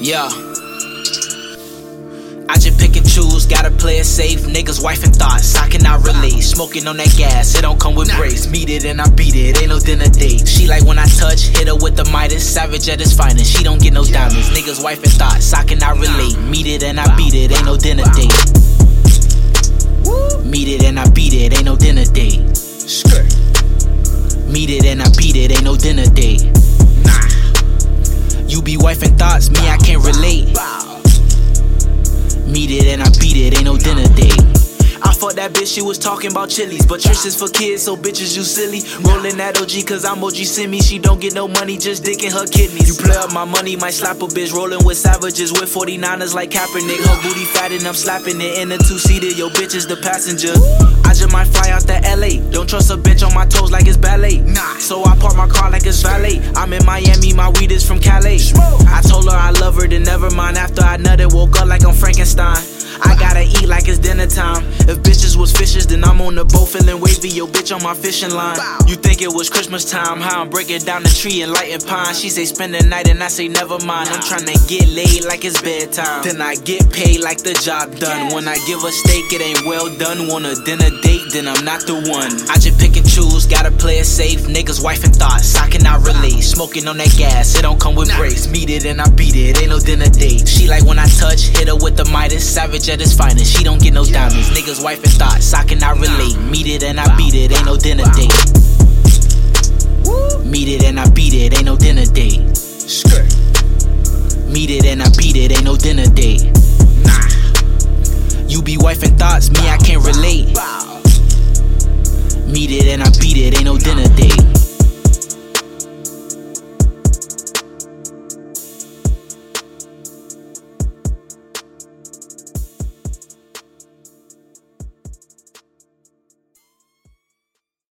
Yeah. I just pick and choose, gotta play it safe. Niggas, wife and thoughts, I cannot relate. Smoking on that gas, it don't come with brakes. Meet it and I beat it, ain't no dinner date. She like when I touch, hit her with the Midas. Savage at its finest, she don't get no diamonds. Niggas, wife and thoughts, I cannot relate. Meet it and I beat it, ain't no dinner date. Meet it and I beat it, ain't no dinner date. Meet it and I beat it, ain't no dinner date. Be wife and thoughts, me, I can't relate. Meet it and I beat it, ain't no dinner date. I fuck that bitch, she was talking about chilies. But Trix is for kids, so bitches, you silly. Rolling that OG, cause I'm OG Simi. She don't get no money, just dicking her kidneys. You play up my money, might slap a bitch. Rolling with savages, with 49ers like Kaepernick. Her booty fat and I'm slapping it in a two seater. Yo, bitch is the passenger. I just might fly out to LA. Don't trust a bitch on my toes like it's ballet. Nah. So I park my car like it's valet. I'm in Miami, my weed is from Calais. I told her I love her, then never mind. After I nutted, woke up like I'm Frankenstein. I gotta eat like it's dinner time. If bitches was fishes, then I'm on the boat feeling wavy. Yo, bitch on my fishing line. You think it was Christmas time? How I'm breaking down the tree and lighting pine. She say spend the night and I say never mind. I'm tryna get laid like it's bedtime. Then I get paid like the job done. When I give a steak, it ain't well done. Want a dinner date, then I'm not the one. I just pick and choose, gotta play it safe. Niggas, wife and thoughts, I cannot relate. Smoking on that gas, it don't come with brakes. Meet it and I beat it, ain't no dinner date. She like touch, hit her with the Midas. Savage at his finest, she don't get no diamonds. Niggas, wife, and thoughts, I cannot relate. Meet it and I beat it, ain't no dinner date. Meet it and I beat it, ain't no dinner date. Meet it and I beat it, ain't no dinner date. Nah. You be wife and thoughts, me, I can't relate. Meet it and I beat it, ain't no dinner date.